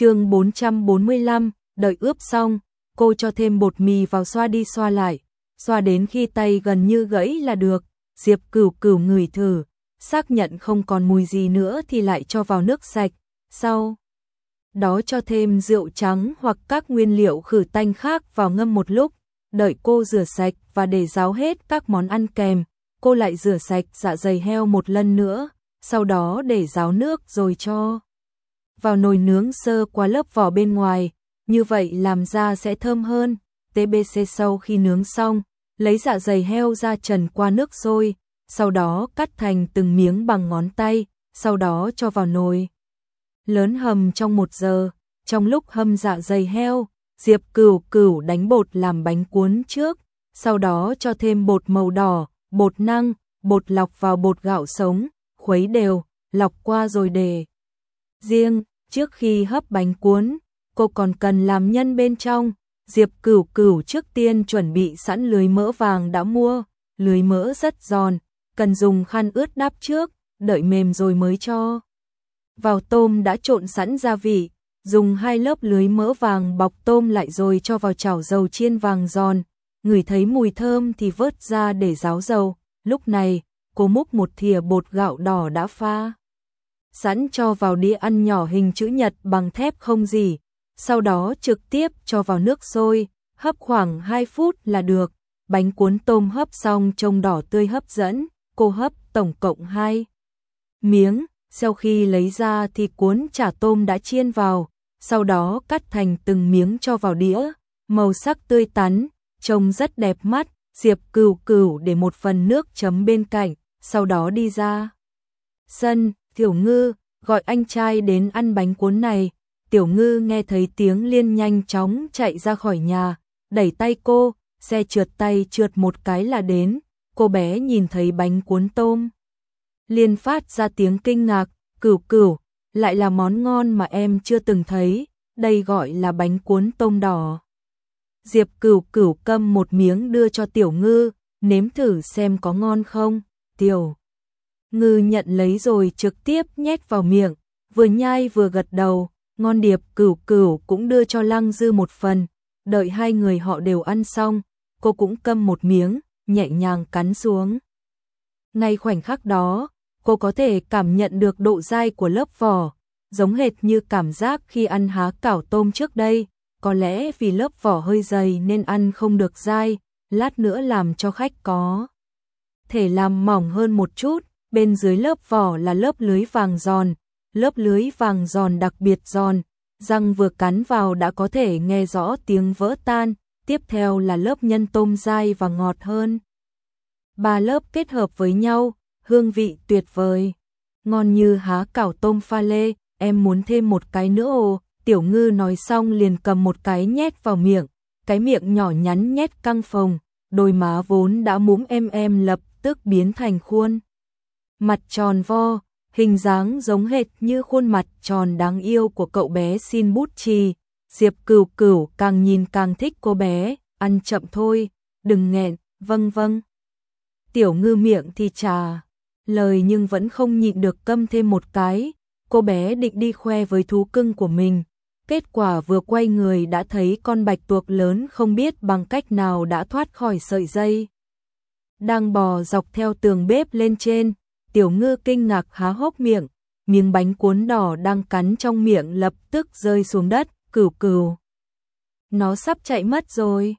chương 445, đợi ướp xong, cô cho thêm bột mì vào xoa đi xoa lại, xoa đến khi tay gần như gãy là được, Diệp cửu cửu ngửi thử, xác nhận không còn mùi gì nữa thì lại cho vào nước sạch, sau đó cho thêm rượu trắng hoặc các nguyên liệu khử tanh khác vào ngâm một lúc, đợi cô rửa sạch và để ráo hết các món ăn kèm, cô lại rửa sạch dạ dày heo một lần nữa, sau đó để ráo nước rồi cho vào nồi nướng sơ qua lớp vỏ bên ngoài, như vậy làm ra sẽ thơm hơn. TBC sau khi nướng xong, lấy dạ dày heo ra trần qua nước sôi, sau đó cắt thành từng miếng bằng ngón tay, sau đó cho vào nồi. Lớn hầm trong một giờ, trong lúc hâm dạ dày heo, Diệp Cửu Cửu đánh bột làm bánh cuốn trước, sau đó cho thêm bột màu đỏ, bột năng, bột lọc vào bột gạo sống, khuấy đều, lọc qua rồi để riêng, trước khi hấp bánh cuốn, cô còn cần làm nhân bên trong. Diệp Cửu Cửu trước tiên chuẩn bị sẵn lưới mỡ vàng đã mua, lưới mỡ rất giòn, cần dùng khăn ướt đắp trước, đợi mềm rồi mới cho. Vào tôm đã trộn sẵn gia vị, dùng hai lớp lưới mỡ vàng bọc tôm lại rồi cho vào chảo dầu chiên vàng giòn, ngửi thấy mùi thơm thì vớt ra để ráo dầu. Lúc này, cô múc một thìa bột gạo đỏ đã pha. Sẵn cho vào đĩa ăn nhỏ hình chữ nhật bằng thép không gì, sau đó trực tiếp cho vào nước sôi, hấp khoảng 2 phút là được. Bánh cuốn tôm hấp xong trông đỏ tươi hấp dẫn, cô hấp tổng cộng 2 miếng, sau khi lấy ra thì cuốn chả tôm đã chiên vào, sau đó cắt thành từng miếng cho vào đĩa, màu sắc tươi tắn, trông rất đẹp mắt, Diệp Cửu Cửu để một phần nước chấm bên cạnh, sau đó đi ra. Sân, Tiểu Ngư gọi anh trai đến ăn bánh cuốn này. Tiểu Ngư nghe thấy tiếng liên nhanh chóng chạy ra khỏi nhà, đẩy tay cô, xe trượt tay trượt một cái là đến. Cô bé nhìn thấy bánh cuốn tôm, liên phát ra tiếng kinh ngạc, "Cửu Cửu, lại là món ngon mà em chưa từng thấy, đây gọi là bánh cuốn tôm đỏ." Diệp Cửu Cửu câm một miếng đưa cho Tiểu Ngư, nếm thử xem có ngon không. Tiểu Ngư nhận lấy rồi trực tiếp nhét vào miệng, vừa nhai vừa gật đầu, ngon điệp cửu cửu cũng đưa cho Lăng Dư một phần, đợi hai người họ đều ăn xong, cô cũng câm một miếng, nhẹ nhàng cắn xuống. Ngay khoảnh khắc đó, cô có thể cảm nhận được độ dai của lớp vỏ, giống hệt như cảm giác khi ăn há cảo tôm trước đây, có lẽ vì lớp vỏ hơi dày nên ăn không được dai, lát nữa làm cho khách có thể làm mỏng hơn một chút, bên dưới lớp vỏ là lớp lưới vàng giòn, lớp lưới vàng giòn đặc biệt giòn, răng vừa cắn vào đã có thể nghe rõ tiếng vỡ tan, tiếp theo là lớp nhân tôm dai và ngọt hơn. Ba lớp kết hợp với nhau, hương vị tuyệt vời. Ngon như há cảo tôm pha lê, em muốn thêm một cái nữa ồ. Tiểu ngư nói xong liền cầm một cái nhét vào miệng, cái miệng nhỏ nhắn nhét căng phồng, đôi má vốn đã múm em em lập tức biến thành khuôn. Mặt tròn vo, hình dáng giống hệt như khuôn mặt tròn đáng yêu của cậu bé xin bút chì. Diệp cửu cửu càng nhìn càng thích cô bé, ăn chậm thôi, đừng nghẹn, vâng vâng. Tiểu ngư miệng thì trà, lời nhưng vẫn không nhịn được câm thêm một cái, cô bé định đi khoe với thú cưng của mình. Kết quả vừa quay người đã thấy con bạch tuộc lớn không biết bằng cách nào đã thoát khỏi sợi dây. Đang bò dọc theo tường bếp lên trên, tiểu ngư kinh ngạc há hốc miệng, miếng bánh cuốn đỏ đang cắn trong miệng lập tức rơi xuống đất, cửu cửu. Nó sắp chạy mất rồi.